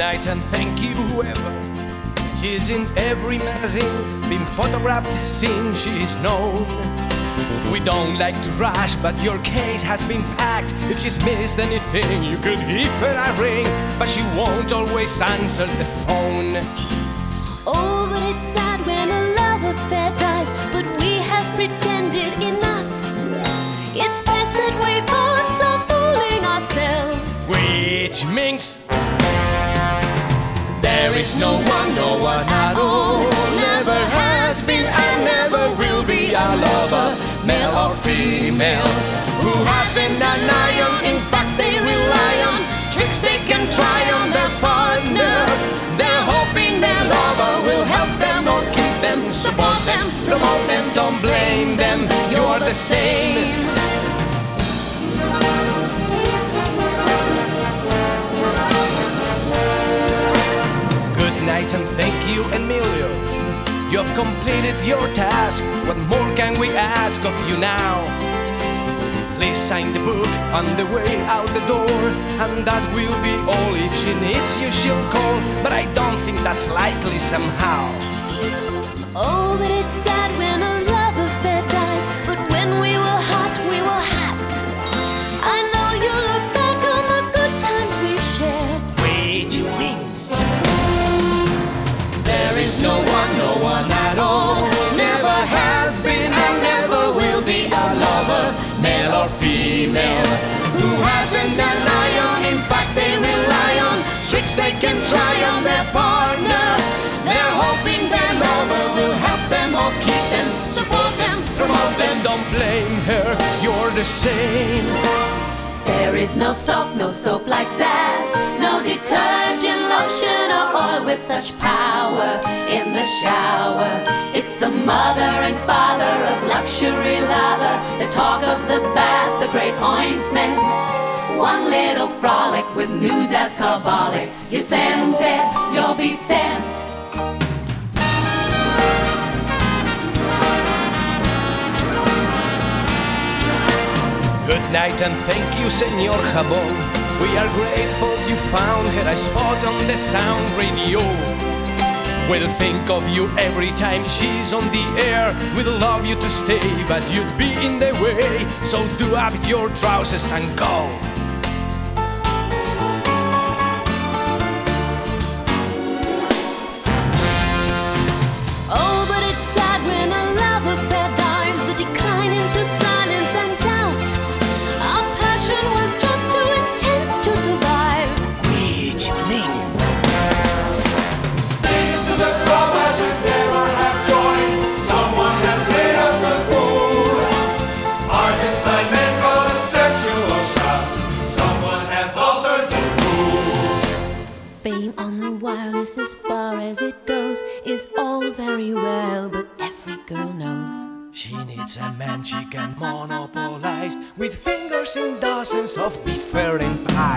night and thank you, whoever. She's in every magazine, been photographed since she's known. We don't like to rush, but your case has been packed. If she's missed anything, you could give her a ring, but she won't always answer the phone. Oh, but it's sad when a love affair dies, but we have pretended enough. It's best that we both stop fooling ourselves. Which means is no one, no one at all. Never has been and never will be a lover, male or female, who hasn't an iron. In fact, they rely on tricks they can try on their partner. They're hoping their lover will help them or keep them, support them, promote them. Don't blame them, you're the same. And thank you, Emilio. You've completed your task. What more can we ask of you now? Please sign the book on the way out the door, and that will be all. If she needs you, she'll call, but I don't think that's likely somehow. Oh, but it's sad when female, who hasn't an on. In fact, they rely on tricks they can try on their partner. They're hoping their lover will help them or keep them, support them, promote them. Don't blame her, you're the same. There is no soap, no soap like Zaz, no detergent, lotion, or oil with such power in the shower. It's the mother and father of luxury lather, the talk of the bath, the great ointment. One little frolic with new Zaz carbolic. You sent it, you'll be sent. Good night and thank you, Senor Jabón. We are grateful you found her a spot on the sound radio. We'll think of you every time she's on the air. We'd love you to stay, but you'd be in the way. So do up your trousers and go. Wireless, as far as it goes, is all very well, but every girl knows. she needs a man she can monopolize with fingers in dozens of different pies.